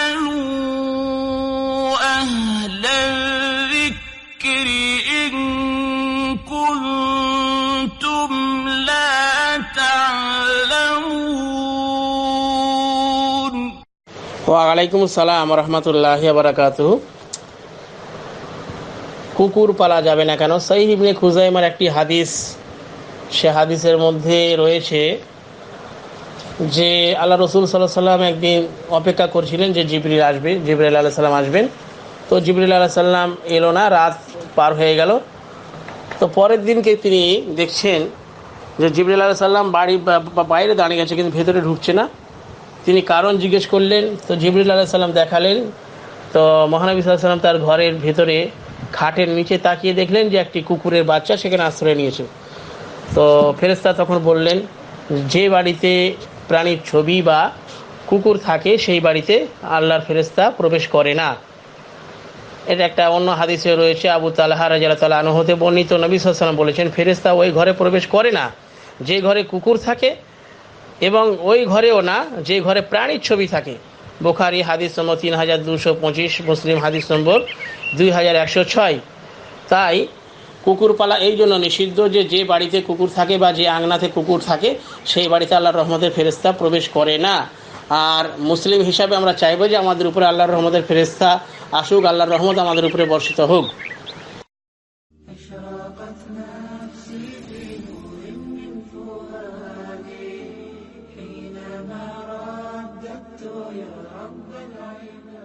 فاسألوا أهل الذكر إن كنتم لا تعلمون ওয়ালাইকুম আসসালাম রহমতুল্লাহ বারাকাত কুকুর পালা যাবে না কেন সঈদ ইবনে খুজাইমার একটি হাদিস সে হাদিসের মধ্যে রয়েছে যে আল্লাহ রসুল সাল্লাহ সাল্লাম একদিন অপেক্ষা করছিলেন যে জিবরিল আসবে, জিবরিল আল্লাহ সাল্লাম আসবেন। তো জিবরিল আল্লাহ সাল্লাম এলো না, রাত পার হয়ে গেল। তো পরের দিনকে তিনি দেখছেন যে জিবরিল আল্লাহ সাল্লাম বাড়ি বাইরে দাঁড়িয়ে গেছে, কিন্তু ভেতরে ঢুকছে না। তিনি কারণ জিজ্ঞেস করলেন, তো জিবরুল আলাহ সাল্লাম দেখালেন। তো মহানবী সাল্লাম তার ঘরের ভেতরে খাটের নিচে তাকিয়ে দেখলেন যে একটি কুকুরের বাচ্চা সেখানে আশ্রয় নিয়েছে। তো ফেরেস্তা তখন বললেন, যে বাড়িতে প্রাণীর ছবি বা কুকুর থাকে, সেই বাড়িতে আল্লাহর ফেরেস্তা প্রবেশ করে না। এটা একটা অন্য হাদিসে রয়েছে, আবু তালাহা রাজা তালা আনহতে বর্ণিত। নবী সাল্লাম বলেছেন ফেরেস্তা ওই ঘরে প্রবেশ করে না। যে ঘরে কুকুর থাকে এবং ওই ঘরেও না, যে ঘরে প্রাণীর ছবি থাকে। বোখারি হাদিস নম্বর তিন হাজার দুশো পঁচিশ, মুসলিম হাদিস নম্বর দুই হাজার একশো ছয়। তাই কুকুর পালা এই জন্য নিষিদ্ধ যে যে বাড়িতে কুকুর থাকে বা যে আংনাতে কুকুর থাকে সেই বাড়িতে আল্লাহর রহমতের ফেরেস্তা প্রবেশ করে না আর মুসলিম হিসাবে আমরা চাইবো যে আমাদের উপরে আল্লাহর রহমতের ফেরেস্তা আসুক আল্লাহর রহমত আমাদের উপরে বর্ষিত হোক أشرقت نفسي في نور من فؤادي حينما رددت يا رب العباد